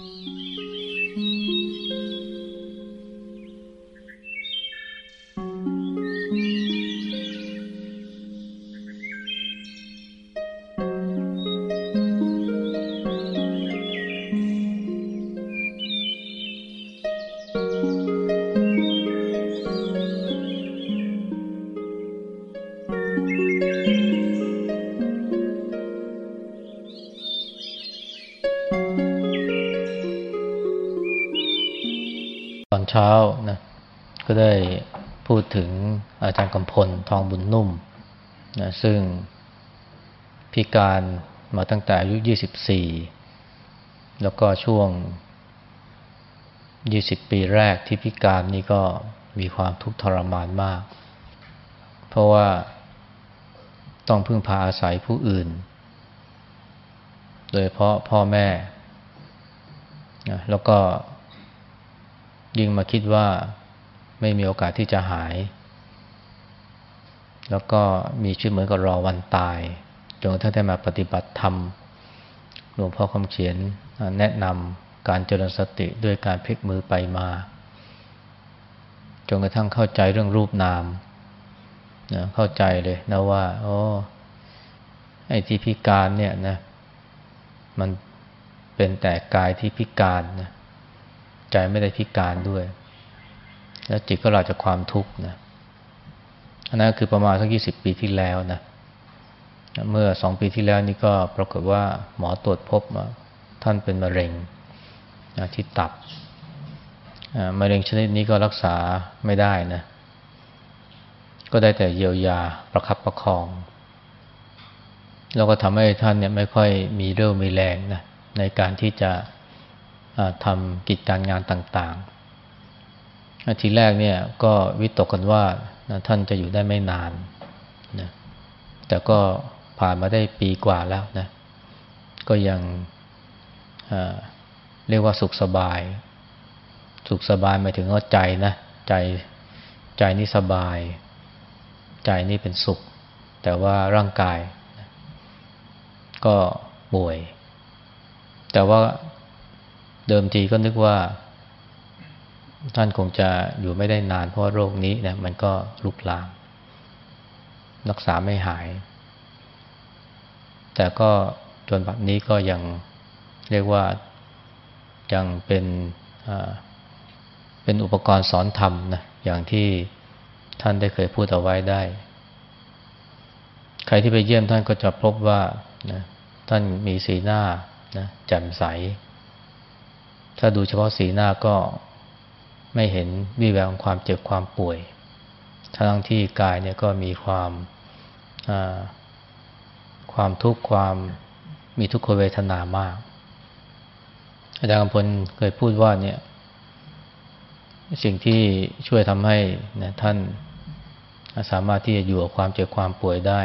ต เช้านะก็ได้พูดถึงอาจารย์กำพลทองบุญนุ่มนะซึ่งพิการมาตั้งแต่อายุ 24 แล้วก็ช่วง 20 ปีแรกที่พิการนี่ก็มีความทุกข์ทรมานมาก เพราะว่าต้องพึ่งพาอาศัยผู้อื่น โดยเพราะพ่อแม่นะแล้วก็ ยิ่งมาคิดว่าไม่มีโอกาสที่จะหาย แล้วก็มีชีวิตเหมือนกับรอวันตายจนกระทั่งได้มาปฏิบัติธรรมหลวงพ่อคำเขียนแนะนำการเจริญสติด้วยการพลิกมือไปมาจนกระทั่งเข้าใจเรื่องรูปนามนะเข้าใจเลยนะว่าโอ้ไอ้ที่พิการเนี่ยนะ มันเป็นแต่กายที่พิการนะ ใจไม่ได้พิการด้วย แล้วจิตก็หลาจากความทุกข์นะอันนั้นคือประมาณสักยี่สิบปีที่แล้วนะเมื่อสองปีที่แล้วนี่ก็ปรากฏว่าหมอตรวจพบว่าท่านเป็นมะเร็งที่ตับมะเร็งชนิดนี้ก็รักษาไม่ได้นะ ก็ได้แต่เยียวยาประคับประคอง แล้วก็ทำให้ท่านเนี่ยไม่ค่อยมีเรี่ยวมีแรงนะในการที่จะ ทำกิจการงานต่างๆ ทีแรกเนี่ยก็วิตกกันว่าท่านจะอยู่ได้ไม่นานนะแต่ก็ผ่านมาได้ปีกว่าแล้วนะ ก็ยังเรียกว่าสุขสบาย สุขสบายหมายถึงว่าใจนะใจใจนี่สบาย ใจนี่เป็นสุข แต่ว่าร่างกาย ก็ป่วย แต่ว่า เดิมทีก็นึกว่า ท่านคงจะอยู่ไม่ได้นานเพราะโรคนี้เนี่ยมันก็ลุกลาม รักษาไม่หาย แต่ก็จนบัดนี้ก็ยังเรียกว่ายังเป็นเป็นอุปกรณ์สอนธรรมนะอย่างที่ท่านได้เคยพูดเอาไว้ได้ ใครที่ไปเยี่ยมท่านก็จะพบว่านะท่านมีสีหน้านะแจ่มใส ถ้าดูเฉพาะสีหน้าก็ไม่เห็นวิแววของความเจ็บความป่วย ทั้งที่กายเนี่ยก็มีความความทุกข์ความมีทุกขเวทนามาก อาจารย์กำพลเคยพูดว่าเนี่ย สิ่งที่ช่วยทำให้นะท่านสามารถที่จะอยู่กับความเจ็บความป่วยได้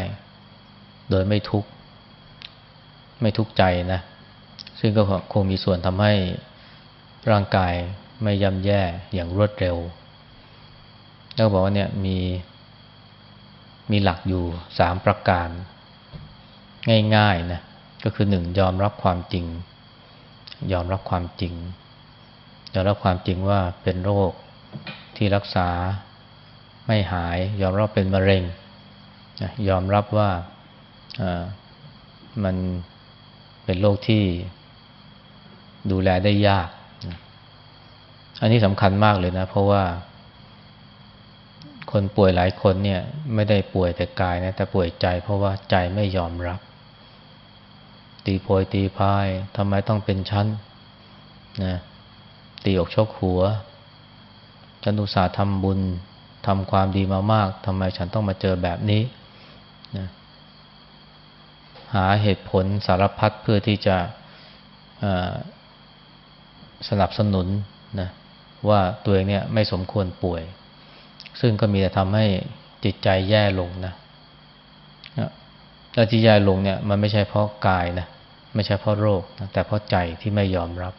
โดยไม่ทุกข์ไม่ทุกข์ใจนะ ซึ่งก็คงมีส่วนทำให้ ร่างกายไม่ย่ำแย่อย่างรวดเร็ว แล้วบอกว่าเนี่ยมีมีหลักอยู่สามประการ ง่ายๆนะก็คือหนึ่งยอมรับความจริง ยอมรับความจริงยอมรับความจริงว่าเป็นโรคที่รักษาไม่หาย ยอมรับเป็นมะเร็ง ยอมรับว่ามันเป็นโรคที่ดูแลได้ยาก อันนี้สำคัญมากเลยนะ เพราะว่า คนป่วยหลายคนเนี่ย ไม่ได้ป่วยแต่กายนะ แต่ป่วยใจเพราะว่าใจไม่ยอมรับ ตีโพยตีพายทำไมต้องเป็นชั้นนะตีอกชกหัว ฉันอุตส่าห์ทำบุญทำความดีมามากทำไมฉันต้องมาเจอแบบนี้นะหาเหตุผลสารพัดเพื่อที่จะสนับสนุนนะ ว่าตัวเองเนี่ยไม่สมควรป่วย ซึ่งก็มีแต่ทำให้จิตใจแย่ลงนะแล้วที่แย่ลงเนี่ยมันไม่ใช่เพราะกายนะไม่ใช่เพราะโรคนะแต่เพราะใจที่ไม่ยอมรับ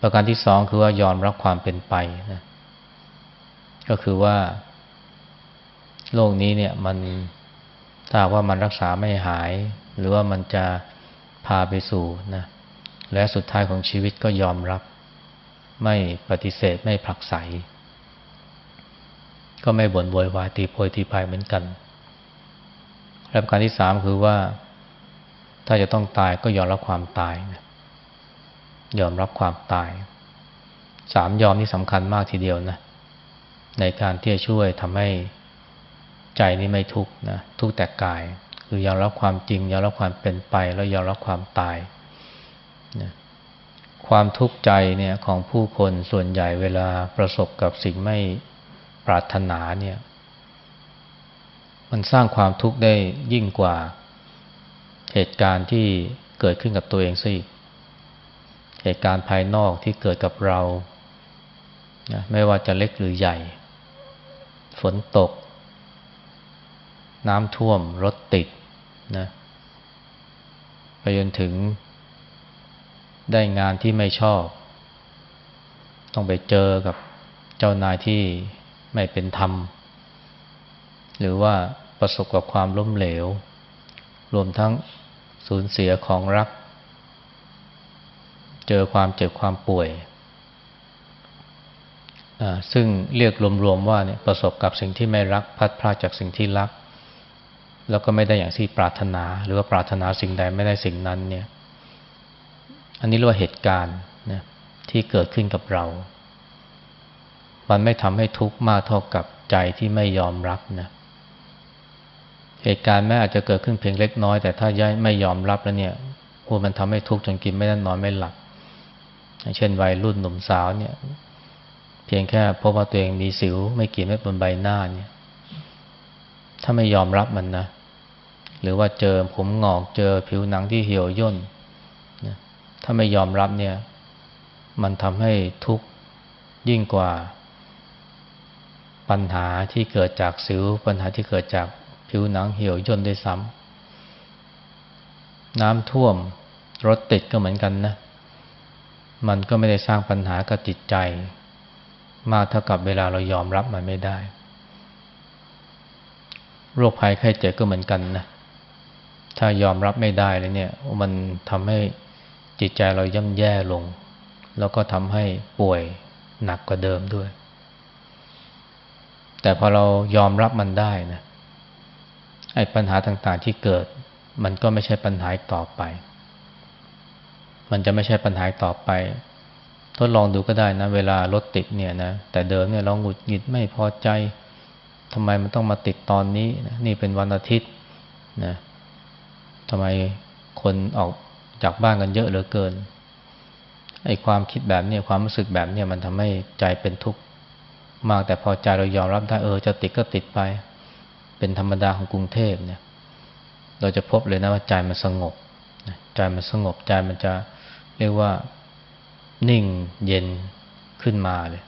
ประการที่สองคือว่ายอมรับความเป็นไปนะก็คือว่า โรคนี้เนี่ยมันถ้าว่ามันรักษาไม่หาย หรือว่ามันจะพาไปสู่นะและสุดท้ายของชีวิตก็ยอมรับ ไม่ปฏิเสธไม่ผลักไส ก็ไม่บ่นโวยวายตีโพยตีพายเหมือนกันและประการที่สามคือว่า ถ้าจะต้องตายก็ยอมรับความตายนะยอมรับความตายสามยอมนี่สำคัญมากทีเดียวนะ ในการที่จะช่วยทำให้ใจนี้ไม่ทุกข์นะทุกข์แต่กาย คือยอมรับความจริงยอมรับความเป็นไปแล้วยอมรับความตายนะ ความทุกข์ใจเนี่ยของผู้คนส่วนใหญ่เวลาประสบกับสิ่งไม่ปรารถนาเนี่ย มันสร้างความทุกข์ได้ยิ่งกว่าเหตุการณ์ที่เกิดขึ้นกับตัวเองซิเหตุการณ์ภายนอกที่เกิดกับเรานะไม่ว่าจะเล็กหรือใหญ่ ฝนตก น้ำท่วมรถติดนะไปจนถึง ได้งานที่ไม่ชอบ ต้องไปเจอกับเจ้านายที่ไม่เป็นธรรม หรือว่าประสบกับความล้มเหลว รวมทั้งสูญเสียของรัก เจอความเจ็บความป่วย ซึ่งเรียกรวมๆว่าเนี่ยประสบกับสิ่งที่ไม่รักพัดพลาดจากสิ่งที่รัก แล้วก็ไม่ได้อย่างที่ปรารถนา หรือว่าปรารถนาสิ่งใดไม่ได้สิ่งนั้นเนี่ย อันนี้เรียกว่าเหตุการณ์นะที่เกิดขึ้นกับเรา มันไม่ทำให้ทุกข์มากเท่ากับใจที่ไม่ยอมรับนะเหตุการณ์แม้อาจจะเกิดขึ้นเพียงเล็กน้อย แต่ถ้าย่ไม่ยอมรับแล้วเนี่ยโอ้มันทำให้ทุกข์จนกินไม่ได้นอนไม่หลับเช่นวัยรุ่นหนุ่มสาวเนี่ย เพียงแค่พบว่าตัวเองมีสิว ไม่กี่เม็ดบนใบหน้าเนี่ย ถ้าไม่ยอมรับมันนะ หรือว่าเจอผมหงอกเจอผิวหนังที่เหี่ยวย่น ถ้าไม่ยอมรับเนี่ย มันทำให้ทุกข์ยิ่งกว่า ปัญหาที่เกิดจากสิว ปัญหาที่เกิดจากผิวหนังเหี่ยวย่นด้วยซ้ำน้ำท่วมรถติดก็เหมือนกันนะ มันก็ไม่ได้สร้างปัญหากับจิตใจ มากเท่ากับเวลาเรายอมรับมันไม่ได้โรคภัยไข้เจ็บก็เหมือนกันนะ ถ้ายอมรับไม่ได้เลยเนี่ย มันทำให้ จิตใจเราย่ำแย่ลง แล้วก็ทำให้ป่วยหนักกว่าเดิมด้วย แต่พอเรายอมรับมันได้นะไอ้ปัญหาต่างๆที่เกิด มันก็ไม่ใช่ปัญหาต่อไป มันจะไม่ใช่ปัญหาต่อไปทดลองดูก็ได้นะ เวลารถติดเนี่ยนะแต่เดิมเนี่ยเราหงุดหงิดไม่พอใจทำไมมันต้องมาติดตอนนี้นะนี่เป็นวันอาทิตย์นะทำไมคนออก จากบ้านกันเยอะเหลือเกินไอ้ความคิดแบบนี้ความรู้สึกแบบนี้มันทำให้ใจเป็นทุกข์มากแต่พอใจเรายอมรับได้เออจะติดก็ติดไป เป็นธรรมดาของกรุงเทพเนี่ย เราจะพบเลยนะว่าใจมันสงบใจมันสงบใจมันจะเรียกว่านิ่งเย็นขึ้นมาเลย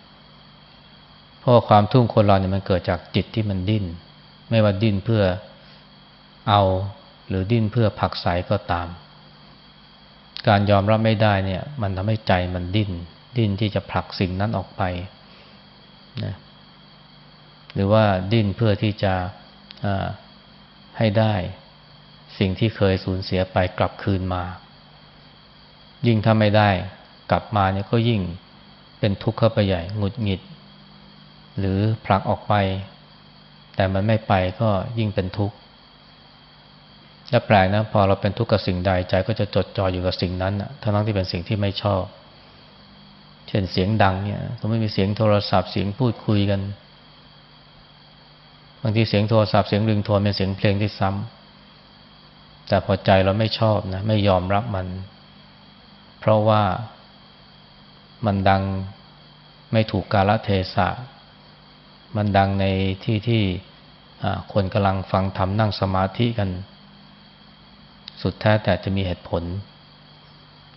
เพราะความทุ่งคนเราเนี่ยมันเกิดจากจิตที่มันดิ้น ไม่ว่าดิ้นเพื่อเอาหรือดิ้นเพื่อผักใสก็ตาม การยอมรับไม่ได้เนี่ย มันทำให้ใจมันดิ้น ดิ้นที่จะผลักสิ่งนั้นออกไปนะหรือว่าดิ้นเพื่อที่จะให้ได้สิ่งที่เคยสูญเสียไปกลับคืนมา ยิ่งถ้าไม่ได้กลับมาเนี่ยก็ยิ่งเป็นทุกข์เข้าไปใหญ่หงุดหงิด หรือผลักออกไป แต่มันไม่ไปก็ยิ่งเป็นทุกข์ และแปลกนะพอเราเป็นทุกข์กับสิ่งใดใจก็จะจดจ่ออยู่กับสิ่งนั้นทั้งที่เป็นสิ่งที่ไม่ชอบ เช่นเสียงดังเนี่ยสมมติมีเสียงโทรศัพท์เสียงพูดคุยกัน บางทีเสียงโทรศัพท์เสียงดึงโทรเป็นเสียงเพลงที่ซ้ำแต่พอใจเราไม่ชอบนะไม่ยอมรับมัน เพราะว่ามันดังไม่ถูกกาลเทศะ มันดังในที่ที่คนกำลังฟังทำนั่งสมาธิกัน สุดแท้แต่จะมีเหตุผล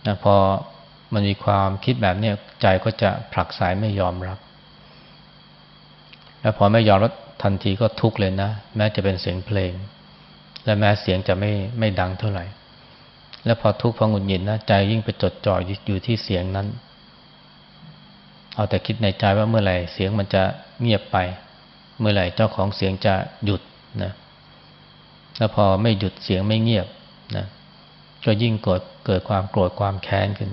นะพอมันมีความคิดแบบนี้ใจก็จะผลักสายไม่ยอมรับ แล้วพอไม่ยอมรับทันทีก็ทุกเลยนะ แม้จะเป็นเสียงเพลง และแม้เสียงจะไม่ไม่ดังเท่าไหร่ แล้วพอทุกพอหงุดหงิดนะใจยิ่งไปจดจ่อยอยู่ที่เสียงนั้น เอาแต่คิดในใจว่าเมื่อไหร่เสียงมันจะเงียบไป เมื่อไหร่เจ้าของเสียงจะหยุดนะแล้วพอไม่หยุดเสียงไม่เงียบ ก็ยิ่งเกิดเกิดความโกรธความแค้นขึ้น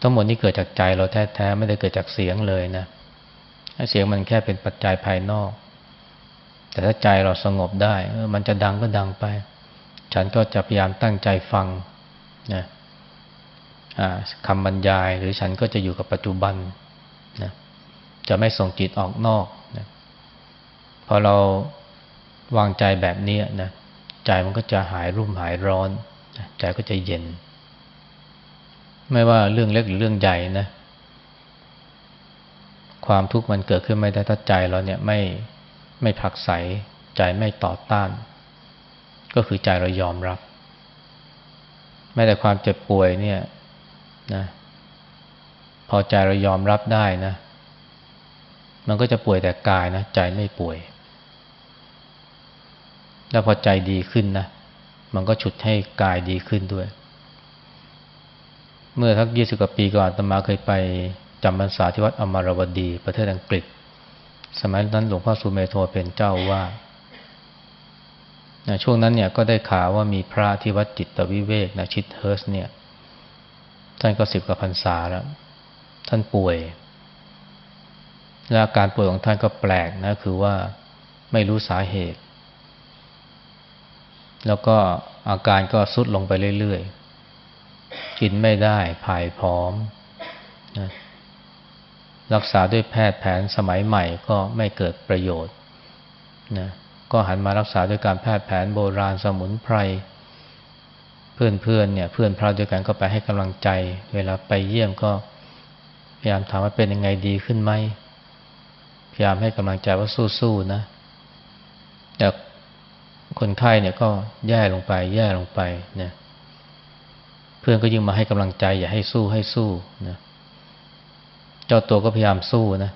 ทั้งหมดนี้เกิดจากใจเราแท้ๆไม่ได้เกิดจากเสียงเลยนะเสียงมันแค่เป็นปัจจัยภายนอก แต่ถ้าใจเราสงบได้ มันจะดังก็ดังไป ฉันก็จะพยายามตั้งใจฟังนะคำบรรยาย หรือฉันก็จะอยู่กับปัจจุบันนะจะไม่ส่งจิตออกนอกนะพอเราวางใจแบบนี้นะ ใจมันก็จะหายรุ่มหายร้อน ใจก็จะเย็น ไม่ว่าเรื่องเล็กหรือเรื่องใหญ่นะ ความทุกข์มันเกิดขึ้นไม่ได้ถ้าใจเราเนี่ยไม่ไม่ผักใสใจไม่ต่อต้าน ก็คือใจเรายอมรับแม้แต่ความเจ็บป่วยเนี่ยนะพอใจเรายอมรับได้นะ มันก็จะป่วยแต่กายนะ ใจไม่ป่วย แล้วพอใจดีขึ้นนะ มันก็ฉุดให้กายดีขึ้นด้วย เมื่อทักยี่สิบกว่าปีก่อนตมาเคยไปจำพรรษาที่วัดอมรวดี ประเทศอังกฤษ สมัยนั้นหลวงพ่อสุเมโทเป็นเจ้าว่า ช่วงนั้นเนี่ยก็ได้ข่าวว่ามีพระที่วัดจิตวิเวกนะชิดเฮิร์สเนี่ยท่านก็สิบกว่าพรรษาแล้ว ท่านป่วย และอาการป่วยของท่านก็แปลกนะ คือว่าไม่รู้สาเหตุ แล้วก็อาการก็สุดลงไปเรื่อยๆ กินไม่ได้ผายผอมนะรักษาด้วยแพทย์แผนสมัยใหม่ก็ไม่เกิดประโยชน์นะก็หันมารักษาด้วยการแพทย์แผนโบราณสมุนไพร เพื่อนๆเนี่ยเพื่อนพระด้วยกันก็ไปให้กำลังใจ เวลาไปเยี่ยมก็พยายามถามว่าเป็นยังไงดีขึ้นไหมพยายามให้กำลังใจว่าสู้ๆนะแต่ คนไข้เนี่ยก็แย่ลงไป แย่ลงไปเนี่ยเพื่อนก็ยิ่งมาให้กำลังใจ อย่าให้สู้ให้สู้นะเจ้าตัวก็พยายามสู้นะ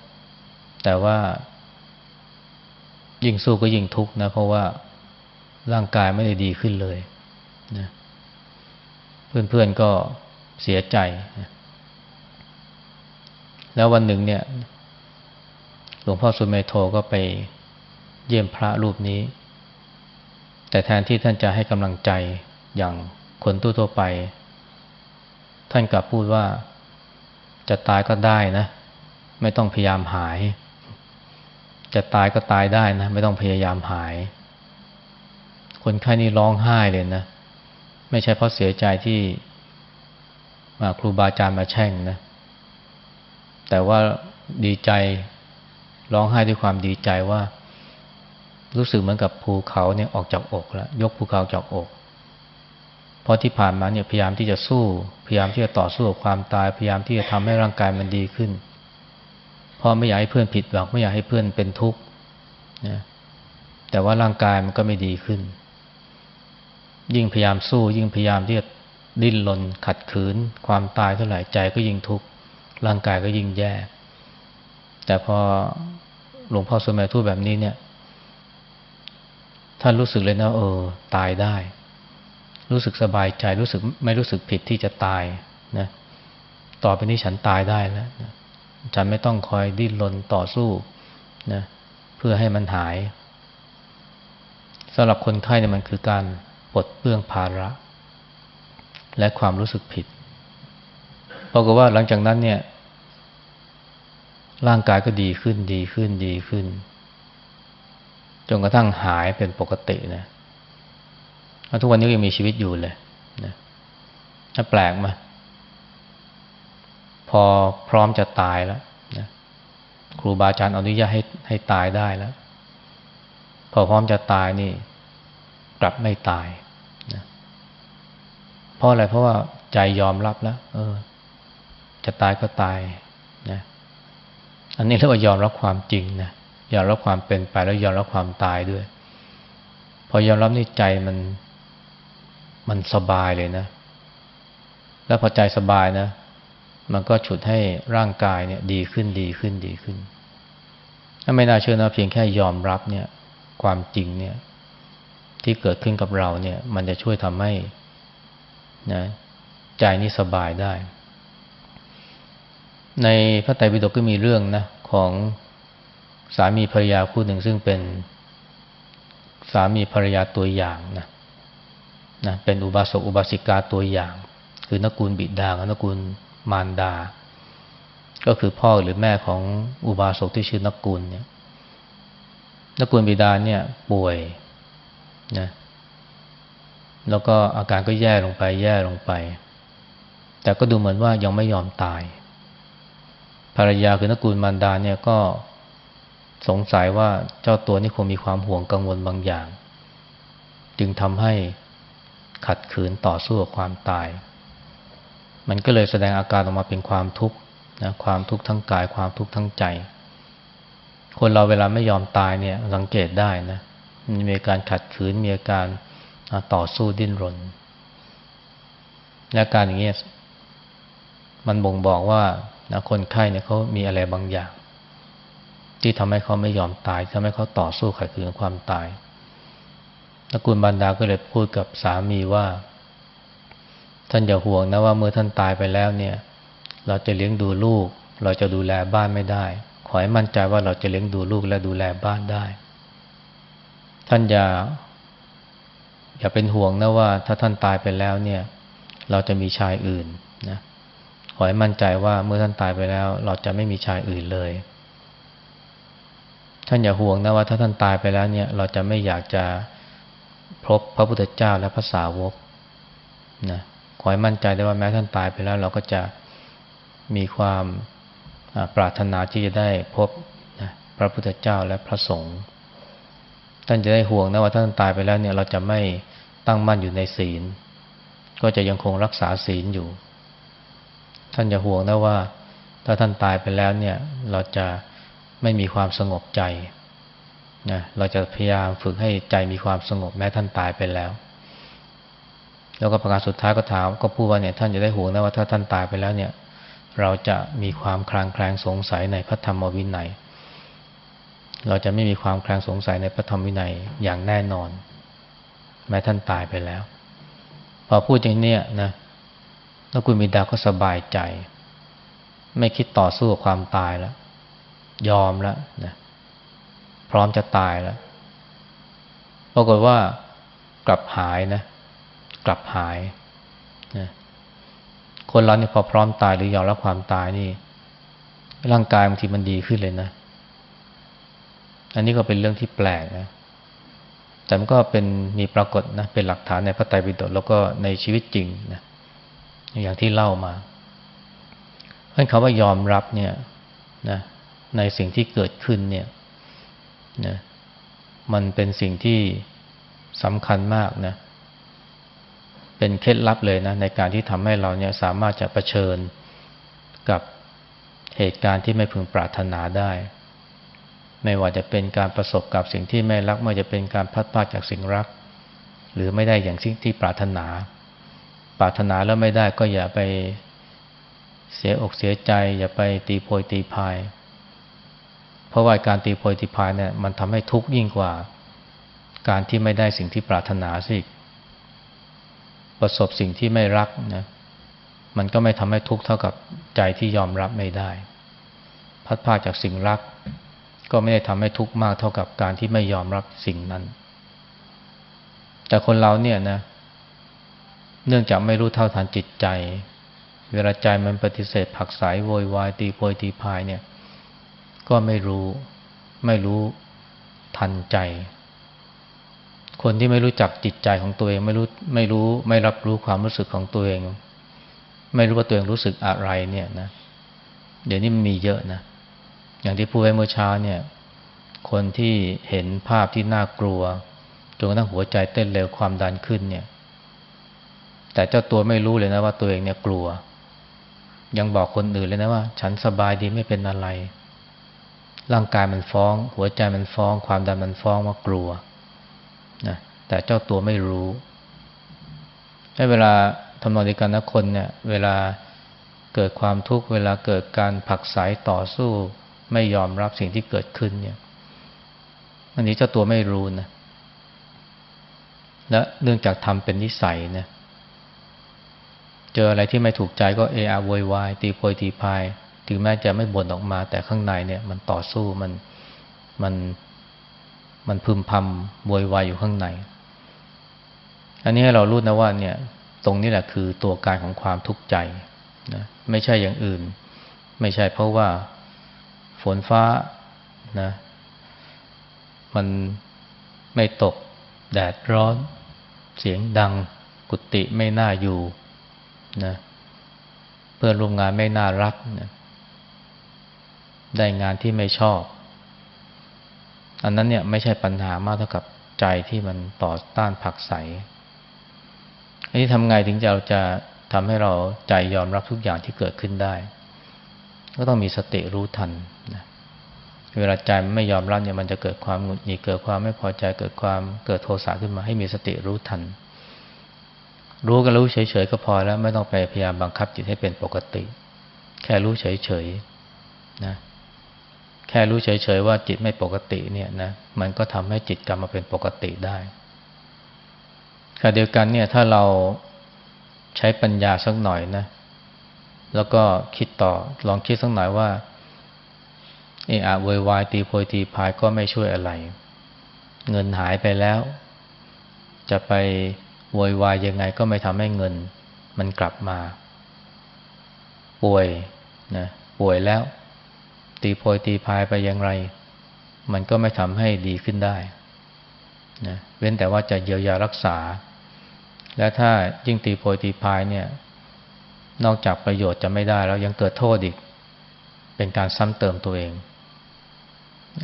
แต่ว่า ยิ่งสู้ก็ยิ่งทุกข์นะ เพราะว่าร่างกายไม่ได้ดีขึ้นเลยนะเพื่อนๆก็เสียใจแล้ววันหนึ่งเนี่ย หลวงพ่อสุเมโทก็ไปเยี่ยมพระรูปนี้ แต่แทนที่ท่านจะให้กำลังใจอย่างคนทั่วไป ท่านกลับพูดว่าจะตายก็ได้นะ ไม่ต้องพยายามหาย จะตายก็ตายได้นะ ไม่ต้องพยายามหาย คนไข้นี่ร้องไห้เลยนะ ไม่ใช่เพราะเสียใจที่ครูบาอาจารย์มาแช่งนะ แต่ว่าดีใจร้องไห้ด้วยความดีใจว่า รู้สึกเหมือนกับภูเขาเนี่ยออกจากอกแล้วยกภูเขาจากอก เพราะที่ผ่านมาเนี่ยพยายามที่จะสู้ พยายามที่จะต่อสู้กับความตาย พยายามที่จะทำให้ร่างกายมันดีขึ้นเพราะไม่อยากให้เพื่อนผิดหวังไม่อยากให้เพื่อนเป็นทุกข์นะแต่ว่าร่างกายมันก็ไม่ดีขึ้น ยิ่งพยายามสู้ ยิ่งพยายามที่จะดิ้นรนขัดขืน ความตายเท่าไหร่ใจก็ยิ่งทุกข์ร่างกายก็ยิ่งแย่แต่พอหลวงพ่อสมัยทูตแบบนี้เนี่ย ท่านรู้สึกเลยนะเออ ตายได้ รู้สึกสบายใจรู้สึกไม่รู้สึกผิดที่จะตายนะต่อไปนี้ฉันตายได้แล้วนะฉันไม่ต้องคอยดิ้นรนต่อสู้นะเพื่อให้มันหายสำหรับคนไข้เนี่ยมันคือการปลดเปลื้องภาระ และความรู้สึกผิดปรากฏว่าหลังจากนั้นเนี่ย ร่างกายก็ดีขึ้นดีขึ้นดีขึ้นจ นกระทั่งหายเป็นปกตินะทุกวันนี้ยังมีชีวิตอยู่เลยนะถ้าแปลกมาพอพร้อมจะตายแล้วนะครูบาอาจารย์อนุญาตให้ให้ตายได้แล้ว พอพร้อมจะตายนี่ กลับไม่ตายเพราะอะไรเพราะว่าใจยอมรับแล้ว เออ จะตายก็ตายนะอันนี้เรียกว่ายอมรับความจริงนะ ยอมรับความเป็นไปแล้วยอมรับความตายด้วย พอยอมรับนี่ใจมันมันสบายเลยนะ แล้วพอใจสบายนะ มันก็ฉุดให้ร่างกายเนี่ย ดีขึ้นดีขึ้นดีขึ้นถ้าไม่น่าเชื่อนะเพียงแค่ยอมรับเนี่ย ความจริงเนี่ย ที่เกิดขึ้นกับเราเนี่ย มันจะช่วยทำให้นะใจนี้สบายได้ ในพระไตรปิฎกก็มีเรื่องนะของ สามีภรรยาคู่หนึ่งซึ่งเป็นสามีภรรยาตัวอย่างนะนะเป็นอุบาสกอุบาสิกาตัวอย่าง คือนกูลบิดากับนกูลมารดา ก็คือพ่อหรือแม่ของอุบาสกที่ชื่อนกูลเนี่ยนกูลบิดาเนี่ยป่วยนะแล้วก็อาการก็แย่ลงไป แย่ลงไป แต่ก็ดูเหมือนว่ายังไม่ยอมตาย ภรรยาคือนกูลมารดาเนี่ยก็ สงสัยว่าเจ้าตัวนี้คงมีความห่วงกังวลบางอย่าง จึงทำให้ขัดขืนต่อสู้กับความตาย มันก็เลยแสดงอาการออกมาเป็นความทุกข์นะความทุกข์ทั้งกายความทุกข์ทั้งใจ คนเราเวลาไม่ยอมตายเนี่ยสังเกตได้นะมีอาการขัดขืนมีอาการต่อสู้ดิ้นรนและการอย่างนี้มันบ่งบอกว่านะคนไข้เนี่ยเขามีอะไรบางอย่าง ที่ทำให้เขาไม่ยอมตายทำให้เขาต่อสู้ขัดขืนความตายตระกูลบรรดาก็เลยพูดกับสามีว่า ท่านอย่าห่วงนะว่าเมื่อท่านตายไปแล้วเนี่ย เราจะเลี้ยงดูลูก เราจะดูแลบ้านไม่ได้ ขอให้มั่นใจว่าเราจะเลี้ยงดูลูกและดูแลบ้านได้ ท่านอย่า อย่าเป็นห่วงนะว่า ถ้าท่านตายไปแล้วเนี่ย เราจะมีชายอื่นนะขอให้มั่นใจว่าเมื่อท่านตายไปแล้ว เราจะไม่มีชายอื่นเลย ท่านอย่าห่วงนะว่าถ้าท่านตายไปแล้วเนี่ย เราจะไม่อยากจะพบพระพุทธเจ้าและพระสาวกนะขอให้มั่นใจได้ว่าแม้ท่านตายไปแล้ว เราก็จะมีความปรารถนาที่จะได้พบนะพระพุทธเจ้าและพระสงฆ์ท่านจะได้ห่วงนะว่าท่านตายไปแล้วเนี่ยเราจะไม่ตั้งมั่นอยู่ในศีล ก็จะยังคงรักษาศีลอยู่ ท่านอย่าห่วงนะว่า ถ้าท่านตายไปแล้วเนี่ย เราจะ ไม่มีความสงบใจนะเราจะพยายามฝึกให้ใจมีความสงบแม้ท่านตายไปแล้ว แล้วก็ประการสุดท้ายก็ถามก็พูดว่าเนี่ยท่านจะได้ห่วงนะว่าถ้าท่านตายไปแล้วเนี่ย เราจะมีความคลางแคลงสงสัยในพระธรรมวินัย เราจะไม่มีความคลางสงสัยในพระธรรมวินัยอย่างแน่นอน แม้ท่านตายไปแล้ว พอพูดอย่างนี้นะแล้วคุณมิดาก็สบายใจ ไม่คิดต่อสู้กับความตายแล้ว ยอมแล้วนะพร้อมจะตายแล้วปรากฏว่ากลับหายนะ กลับหายนะคนเราเนี่ยพอพร้อมตายหรือยอมรับความตายนี่ ร่างกายบางทีมันดีขึ้นเลยนะ อันนี้ก็เป็นเรื่องที่แปลกนะแต่มันก็เป็นมีปรากฏนะเป็นหลักฐานในพระไตรปิฎกแล้วก็ในชีวิตจริงนะอย่างที่เล่ามาเพราะคำว่ายอมรับเนี่ยนะ ในสิ่งที่เกิดขึ้นเนี่ยนะมันเป็นสิ่งที่สำคัญมากนะเป็นเคล็ดลับเลยนะในการที่ทำให้เราเนี่ยสามารถจะะเผชิญกับเหตุการณ์ที่ไม่พึงปรารถนาได้ ไม่ว่าจะเป็นการประสบกับสิ่งที่ไม่รัก ไม่ว่าจะเป็นการพัดพาจากสิ่งรัก หรือไม่ได้อย่างสิ่งที่ปรารถนา ปรารถนาแล้วไม่ได้ก็อย่าไปเสียอกเสียใจ อย่าไปตีโพยตีพาย เพราะว่าการตีโพยตีพายเนี่ยมันทำให้ทุกข์ยิ่งกว่า การที่ไม่ได้สิ่งที่ปรารถนาสิประสบสิ่งที่ไม่รักนะมันก็ไม่ทำให้ทุกข์เท่ากับใจที่ยอมรับไม่ได้ พัดพาจากสิ่งรัก ก็ไม่ได้ทำให้ทุกข์มากเท่ากับการที่ไม่ยอมรับสิ่งนั้น แต่คนเราเนี่ยนะ เนื่องจากไม่รู้เท่าทันจิตใจ เวลาใจมันปฏิเสธผักสายโวยวายตีโพยตีพายเนี่ย ก็ไม่รู้ ไม่รู้ทันใจ คนที่ไม่รู้จักจิตใจของตัวเอง ไม่รู้ไม่รู้ไม่รับรู้ความรู้สึกของตัวเอง ไม่รู้ว่าตัวเองรู้สึกอะไรเนี่ยนะ เดี๋ยวนี้มันมีเยอะนะ อย่างที่พูดไว้เมื่อเช้าเนี่ย คนที่เห็นภาพที่น่ากลัวจนกระทั่งหัวใจเต้นเร็วความดันขึ้นเนี่ย แต่เจ้าตัวไม่รู้เลยนะว่าตัวเองเนี่ยกลัว ยังบอกคนอื่นเลยนะว่า ฉันสบายดีไม่เป็นอะไร ร่างกายมันฟ้อง หัวใจมันฟ้อง ความดันมันฟ้องว่ากลัวนะแต่เจ้าตัวไม่รู้ให้เวลาทำนองเดียวกันนะคนเนี่ย เวลาเกิดความทุกข์เวลาเกิดการผักสายต่อสู้ ไม่ยอมรับสิ่งที่เกิดขึ้นเนี่ยอันนี้เจ้าตัวไม่รู้นะและเนื่องจากทำเป็นนิสัยนะเจออะไรที่ไม่ถูกใจก็เออาโวยวายตีโพยตีพาย ถึงแม้จะไม่บ่นออกมา แต่ข้างในเนี่ย มันต่อสู้มันมันมันพึมพำบวยวายอยู่ข้างใน อันนี้ให้เรารู้นะว่าเนี่ย ตรงนี้แหละคือตัวการของความทุกข์ใจนะไม่ใช่อย่างอื่น ไม่ใช่เพราะว่าฝนฟ้านะ มันไม่ตกแดดร้อน เสียงดัง กุฏิไม่น่าอยู่นะเพื่อนร่วมงานไม่น่ารักนะ ได้งานที่ไม่ชอบ อันนั้นเนี่ยไม่ใช่ปัญหามากเท่ากับใจที่มันต่อต้านผักใสอันนี้ทำไงถึงจะเราจะทำให้เราใจยอมรับทุกอย่างที่เกิดขึ้นได้ ก็ต้องมีสติรู้ทันนะเวลาใจมันไม่ยอมรับเนี่ยมันจะเกิดความหงุดหงิดเกิดความไม่พอใจเกิดความเกิดโทสะขึ้นมาให้มีสติรู้ทัน รู้ก็รู้เฉยๆก็พอแล้วไม่ต้องไปพยายามบังคับจิตให้เป็นปกติ แค่รู้เฉยๆนะ ค่รู้เฉยๆว่าจิตไม่ปกติเนี่ยนะมันก็ทำให้จิตกลับมาเป็นปกติได้ขณะเดียวกันเนี่ยถ้าเราใช้ปัญญาสักหน่อยนะแล้วก็คิดต่อลองคิดสักหน่อยว่าเออะโวยวายตีโพยตีพายก็ไม่ช่วยอะไร เงินหายไปแล้ว จะไปโวยวายยังไงก็ไม่ทำให้เงิน มันกลับมา ป่วยนะป่วยแล้ว ตีโพยตีพายไปอย่างไร มันก็ไม่ทำให้ดีขึ้นได้นะเว้นแต่ว่าจะเยียวยารักษา และถ้ายิ่งตีโพยตีพายเนี่ยนอกจากประโยชน์จะไม่ได้แล้วยังเกิดโทษอีก เป็นการซ้ำเติมตัวเอง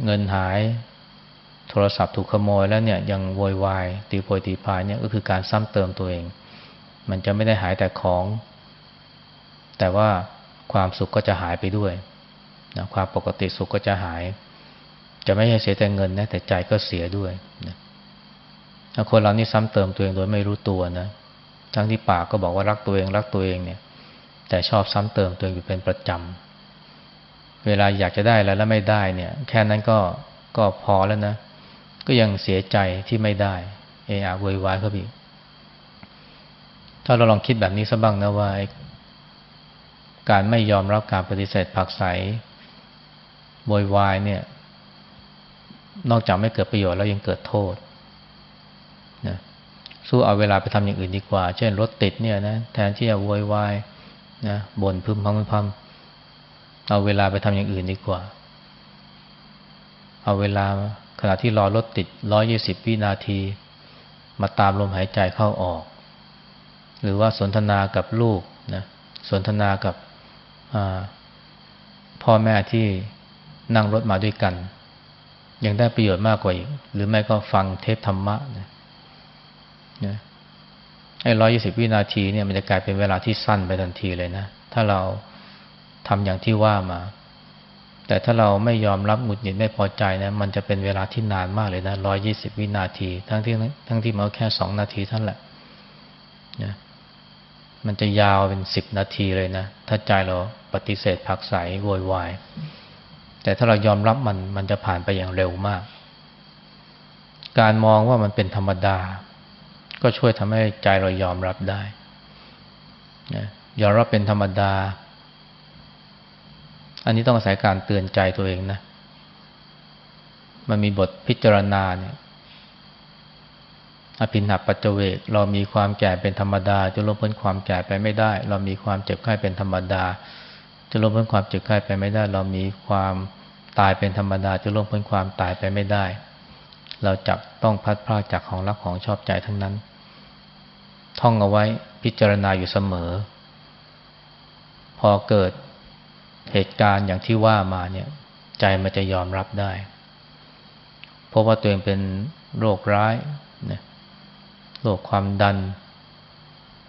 เงินหายโทรศัพท์ถูกขโมยแล้วเนี่ยยังโวยวายตีโพยตีพายเนี่ยก็คือการซ้ำเติมตัวเอง มันจะไม่ได้หายแต่ของ แต่ว่าความสุขก็จะหายไปด้วย นะความปกติสุขก็จะหาย จะไม่ใช่เสียแต่เงินนะแต่ใจก็เสียด้วยนะคนเรานี่ซ้ำเติมตัวเองโดยไม่รู้ตัวนะทั้งที่ปากก็บอกว่ารักตัวเองรักตัวเองเนี่ย แต่ชอบซ้ำเติมตัวเองอยู่เป็นประจำเวลาอยากจะได้แล้วแล้วไม่ได้เนี่ย แค่นั้นก็ก็พอแล้วนะ ก็ยังเสียใจที่ไม่ได้ เออะวยวายเขาบีกถ้าเราลองคิดแบบนี้สักบ้างนะว่าการไม่ยอมรับการปฏิเสธผักใส วยวายเนี่ย นอกจากไม่เกิดประโยชน์แล้วยังเกิดโทษนะสู้เอาเวลาไปทำอย่างอื่นดีกว่า เช่นรถติดเนี่ยนะแทนที่จะโวยวายนะบ่นพึมพำพึมพำเอาเวลาไปทำอย่างอื่นดีกว่า เอาเวลาขณะที่รอรถติดร้อยี่สิบวินาที มาตามลมหายใจเข้าออก หรือว่าสนทนากับลูกนะสนทนากับพ่อแม่ที่ นั่งรถมาด้วยกัน ยังได้ประโยชน์มากกว่าอีก หรือไม่ก็ฟังเทปธรรมะนะนะไอ้ร้อยี่สิบวินาทีเนี่ยมันจะกลายเป็นเวลาที่สั้นไปทันทีเลยนะ ถ้าเราทำอย่างที่ว่ามา แต่ถ้าเราไม่ยอมรับหงุดหงิดไม่พอใจนะ มันจะเป็นเวลาที่นานมากเลยนะร้อยี่สิบวินาที ทั้งที่ทั้งที่มันแค่สองนาทีท่านแหละนะมันจะยาวเป็นสิบนาทีเลยนะ ถ้าใจเราปฏิเสธผักใสโวยวาย แต่ถ้าเรายอมรับมันมันจะผ่านไปอย่างเร็วมาก การมองว่ามันเป็นธรรมดา ก็ช่วยทำให้ใจเรายอมรับได้นะยอมรับเป็นธรรมดา อันนี้ต้องอาศัยการเตือนใจตัวเองนะ มันมีบทพิจารณาเนี่ยอภินับปัจเจเวกเรามีความแก่เป็นธรรมดาจะลบพ้นความแก่ไปไม่ได้ เรามีความเจ็บไข้เป็นธรรมดา จะลบพ้นความเจ็บไข้ไปไม่ได้ เรามีความตายเป็นธรรมดา จะลบพ้นความตายไปไม่ได้ เราจับต้องพัดพลาดจากของรักของชอบใจทั้งนั้น ท่องเอาไว้พิจารณาอยู่เสมอ พอเกิดเหตุการณ์อย่างที่ว่ามาเนี่ย ใจมันจะยอมรับได้ เพราะว่าตัวเองเป็นโรคร้ายนะโรคความดัน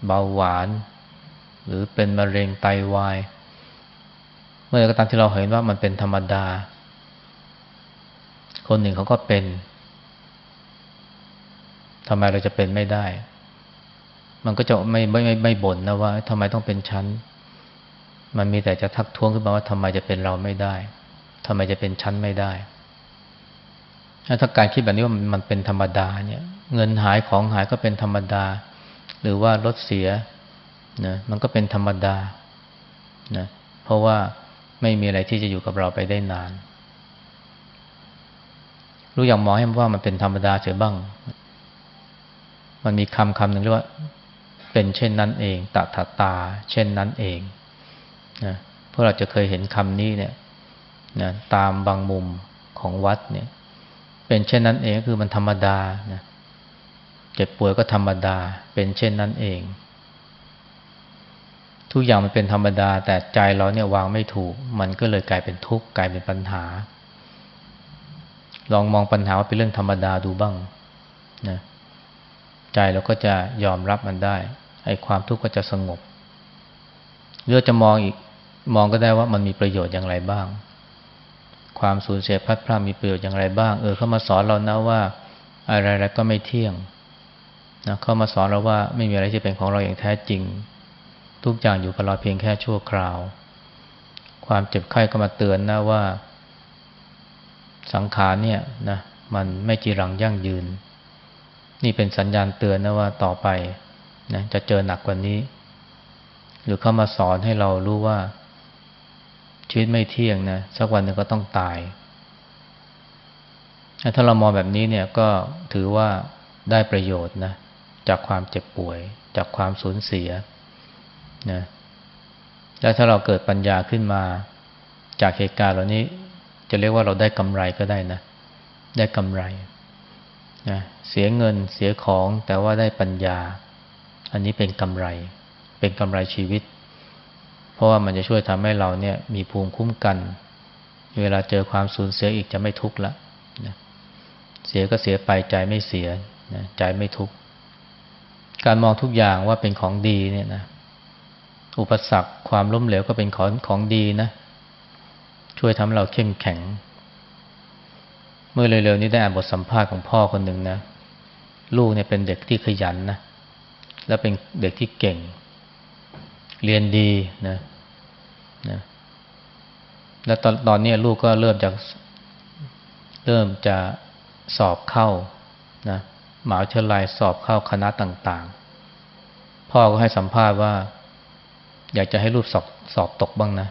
เบาหวาน หรือเป็นมะเร็งไตาวาย เมื่อก็ตามที่เราเห็นว่ามันเป็นธรรมดา คนหนึ่งเขาก็เป็นทำไมเราจะเป็นไม่ได้ มันก็จะไม่ไม่ไม่ไม่บ่นนะว่าทำไมต้องเป็นชั้น มันมีแต่จะทักท้วงขึ้นมาว่าทำไมจะเป็นเราไม่ได้ทำไมจะเป็นชั้นไม่ได้ถ้าการคิดแบบนี้ว่ามันเป็นธรรมดาเนี่ย เงินหายของหายก็เป็นธรรมดา หรือว่ารถเสียนะมันก็เป็นธรรมดานะเพราะว่า ไม่มีอะไรที่จะอยู่กับเราไปได้นาน รู้อย่างมองให้ว่ามันเป็นธรรมดาเสียบ้าง มันมีคำคำหนึ่งเรียกว่า เป็นเช่นนั้นเองตถาตา เช่นนั้นเองนะพวกเราจะเคยเห็นคำนี้เนี่ยนะตามบางมุมของวัดเนี่ย เป็นเช่นนั้นเองคือมันธรรมดานะเจ็บป่วยก็ธรรมดา เป็นเช่นนั้นเอง ทุกอย่างมันเป็นธรรมดา แต่ใจเราเนี่ยวางไม่ถูก มันก็เลยกลายเป็นทุกข์กลายเป็นปัญหา ลองมองปัญหาว่าเป็นเรื่องธรรมดาดูบ้างนะใจเราก็จะยอมรับมันได้ไอ้ความทุกข์ก็จะสงบหรือจะมองอีกมองก็ได้ว่ามันมีประโยชน์อย่างไรบ้าง ความสูญเสียพัดพลาดมีประโยชน์อย่างไรบ้าง เออเขามาสอนเรานะว่าอะไรๆก็ไม่เที่ยงนะเขามาสอนเราว่าไม่มีอะไรที่เป็นของเราอย่างแท้จริง ทุกอย่างอยู่กับเราเพียงแค่ชั่วคราว ความเจ็บไข้ก็มาเตือนนะว่า สังขารเนี่ยนะมันไม่จีรังยั่งยืน นี่เป็นสัญญาณเตือนนะว่าต่อไปนะจะเจอหนักกว่านี้ หรือเข้ามาสอนให้เรารู้ว่า ชีวิตไม่เที่ยงนะสักวันหนึ่งก็ต้องตาย ถ้าเรามองแบบนี้เนี่ยก็ถือว่าได้ประโยชน์นะจากความเจ็บป่วย จากความสูญเสีย นะแล้วถ้าเราเกิดปัญญาขึ้นมา จากเหตุการณ์เหล่านี้ จะเรียกว่าเราได้กำไรก็ได้นะ ได้กำไรนะเสียเงินเสียของแต่ว่าได้ปัญญา อันนี้เป็นกำไร เป็นกำไรชีวิต เพราะว่ามันจะช่วยทำให้เราเนี่ย มีภูมิคุ้มกัน เวลาเจอความสูญเสียอีกจะไม่ทุกข์ละนะเสียก็เสียไปใจไม่เสียนะใจไม่ทุกข์การมองทุกอย่างว่าเป็นของดีเนี่ยนะ อุปสรรคความล้มเหลวก็เป็นของของดีนะ ช่วยทำเราเข้มแข็ง เมื่อเร็วๆนี้ได้อ่านบทสัมภาษณ์ของพ่อคนหนึ่งนะ ลูกเนี่ยเป็นเด็กที่ขยันนะ แล้วเป็นเด็กที่เก่ง เรียนดีนะนะแล้วตอนตอนนี้ลูกก็เริ่มจากเริ่มจะสอบเข้านะหมหาวิทยาลัยสอบเข้าคณะต่าง ๆ พ่อก็ให้สัมภาษณ์ว่า อยากจะให้ลูกสอบสอบตกบ้างนะ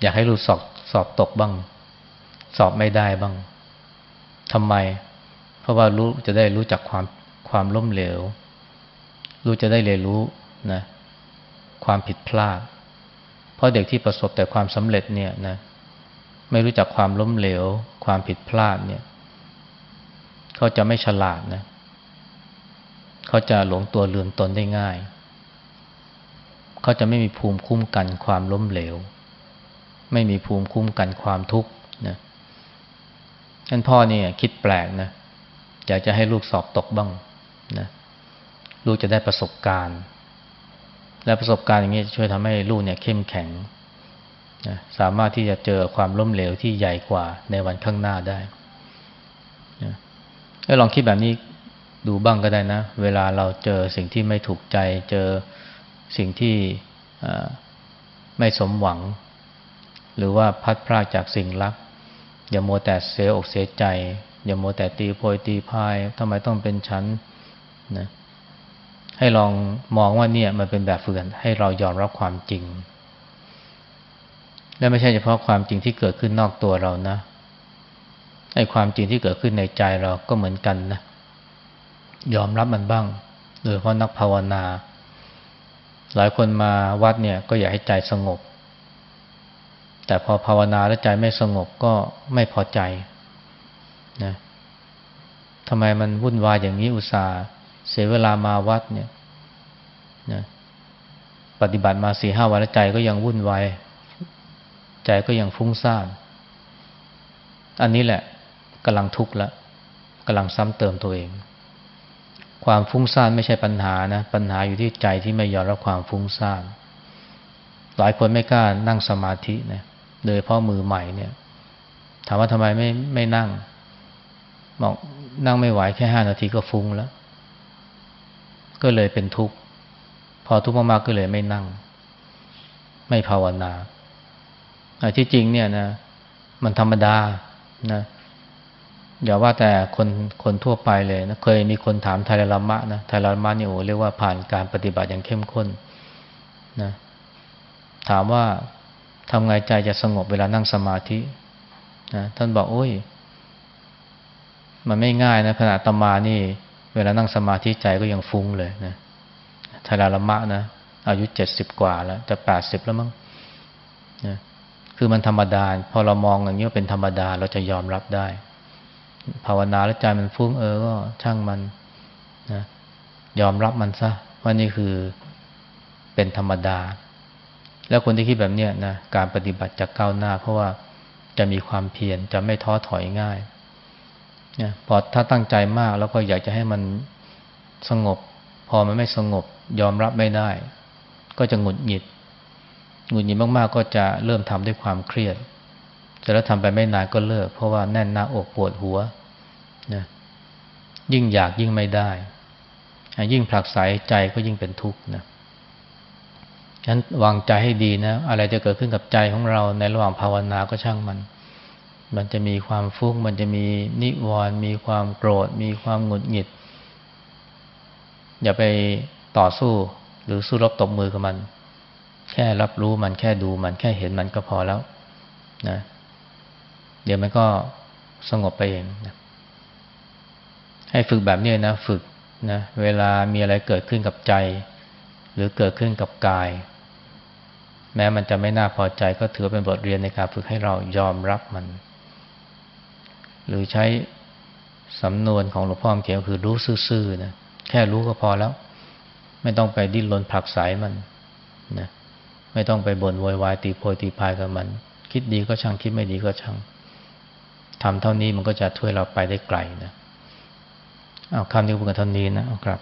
อยากให้ลูกสอบสอบตกบ้าง สอบไม่ได้บ้างทำไม เพราะว่ารู้จะได้รู้จักความความล้มเหลวรู้จะได้เรียนรู้นะ ความผิดพลาด เพราะเด็กที่ประสบแต่ความสำเร็จเนี่ยนะ ไม่รู้จักความล้มเหลว ความผิดพลาดเนี่ยเขาจะไม่ฉลาดนะ เขาจะหลงตัวลืมตนได้ง่าย เขาจะไม่มีภูมิคุ้มกันความล้มเหลว ไม่มีภูมิคุ้มกันความทุกข์นะท่านพ่อเนี่ยคิดแปลกนะอยากจะให้ลูกสอบตกบ้างนะลูกจะได้ประสบการณ์ และประสบการณ์อย่างนี้จะช่วยทำให้ลูกเนี่ยเข้มแข็งนะสามารถที่จะเจอความล้มเหลวที่ใหญ่กว่าในวันข้างหน้าได้นะลองคิดแบบนี้ดูบ้างก็ได้นะ เวลาเราเจอสิ่งที่ไม่ถูกใจ เจอ สิ่งที่ไม่สมหวัง หรือว่าพัดพลาดจากสิ่งรัก อย่ามัวแต่เสียอกเสียใจ อย่ามัวแต่ตีโพยตีพายทำไมต้องเป็นฉันนะให้ลองมองว่าเนี่ยมันเป็นแบบฝึกให้เรายอมรับความจริง และไม่ใช่เฉพาะความจริงที่เกิดขึ้นนอกตัวเรานะไอ้ความจริงที่เกิดขึ้นในใจเราก็เหมือนกันนะยอมรับมันบ้างโดยเพราะนักภาวนา หลายคนมาวัดเนี่ยก็อยากให้ใจสงบ แต่พอภาวนาแล้วใจไม่สงบก็ไม่พอใจนะทำไมมันวุ่นวายอย่างนี้อุตส่าห์เสียเวลามาวัดเนี่ยนะปฏิบัติมาสี่ห้าวันแล้วใจก็ยังวุ่นวายใจก็ยังฟุ้งซ่านอันนี้แหละกำลังทุกข์ละกำลังซ้ำเติมตัวเอง ความฟุ้งซ่านไม่ใช่ปัญหานะ ปัญหาอยู่ที่ใจที่ไม่ยอมรับความฟุ้งซ่าน หลายคนไม่กล้านั่งสมาธินะโดยเพราะมือใหม่เนี่ย ถามว่าทำไมไม่ไม่นั่งบอกนั่งไม่ไหวแค่ห้านาทีก็ฟุ้งแล้ว ก็เลยเป็นทุกข์ พอทุกข์มากๆก็เลยไม่นั่ง ไม่ภาวนาที่จริงเนี่ยนะ มันธรรมดานะ อย่าว่าแต่คนคนทั่วไปเลยนะเคยมีคนถามไทรลามะนะไทรลามะนี่โอ้เรียกว่าผ่านการปฏิบัติอย่างเข้มข้นนะถามว่าทำไงใจจะสงบเวลานั่งสมาธินะท่านบอกโอ้ย มันไม่ง่ายนะขณะตมานี่ เวลานั่งสมาธิใจก็ยังฟุ้งเลยนะทาราละมะนะอายุเจ็ดสิบกว่าแล้วจะแปดสิบแล้วมั้งนะคือมันธรรมดา พอเรามองอย่างนี้ว่าเป็นธรรมดาเราจะยอมรับได้ ภาวนาแล้วใจมันฟุ้งเออก็ช่างมันนะยอมรับมันซะว่านี่คือเป็นธรรมดา แล้วคนที่คิดแบบเนี้ยนะการปฏิบัติจะก้าวหน้า เพราะว่าจะมีความเพียรจะไม่ท้อถอยง่ายนะพอถ้าตั้งใจมากแล้วก็อยากจะให้มันสงบ พอมันไม่สงบ ยอมรับไม่ได้ ก็จะหงุดหงิดหงุดหงิดมากๆ ก็จะเริ่มทำด้วยความเครียด จะแล้วทำไปไม่นานก็เลิก เพราะว่าแน่นหน้าอกปวดหัวนะยิ่งอยากยิ่งไม่ได้ ยิ่งผลักไสใจก็ยิ่งเป็นทุกข์นะฉะนั้นวางใจให้ดีนะ อะไรจะเกิดขึ้นกับใจของเราในระหว่างภาวนาก็ช่างมัน มันจะมีความฟุ้ง มันจะมีนิวรณ์มีความโกรธ มีความหงุดหงิด อย่าไปต่อสู้หรือสู้รบตบมือกับมัน แค่รับรู้มันแค่ดูมันแค่เห็นมันก็พอแล้วนะ เดี๋ยวมันก็สงบไปเองนะให้ฝึกแบบนี้นะ ฝึกนะ เวลามีอะไรเกิดขึ้นกับใจ หรือเกิดขึ้นกับกาย แม้มันจะไม่น่าพอใจก็ถือเป็นบทเรียนในการฝึกให้เรายอมรับมัน หรือใช้สำนวนของหลวงพ่อเขียนคือรู้ซื่อๆนะแค่รู้ก็พอแล้ว ไม่ต้องไปดิ้นรนผลักสายมันนะไม่ต้องไปบ่นโวยวายตีโพยตีพายกับมัน คิดดีก็ช่างคิดไม่ดีก็ช่าง ทำเท่านี้มันก็จะช่วยเราไปได้ไกลนะเอาคำนี้พูดกันเท่านี้นะเอาครับ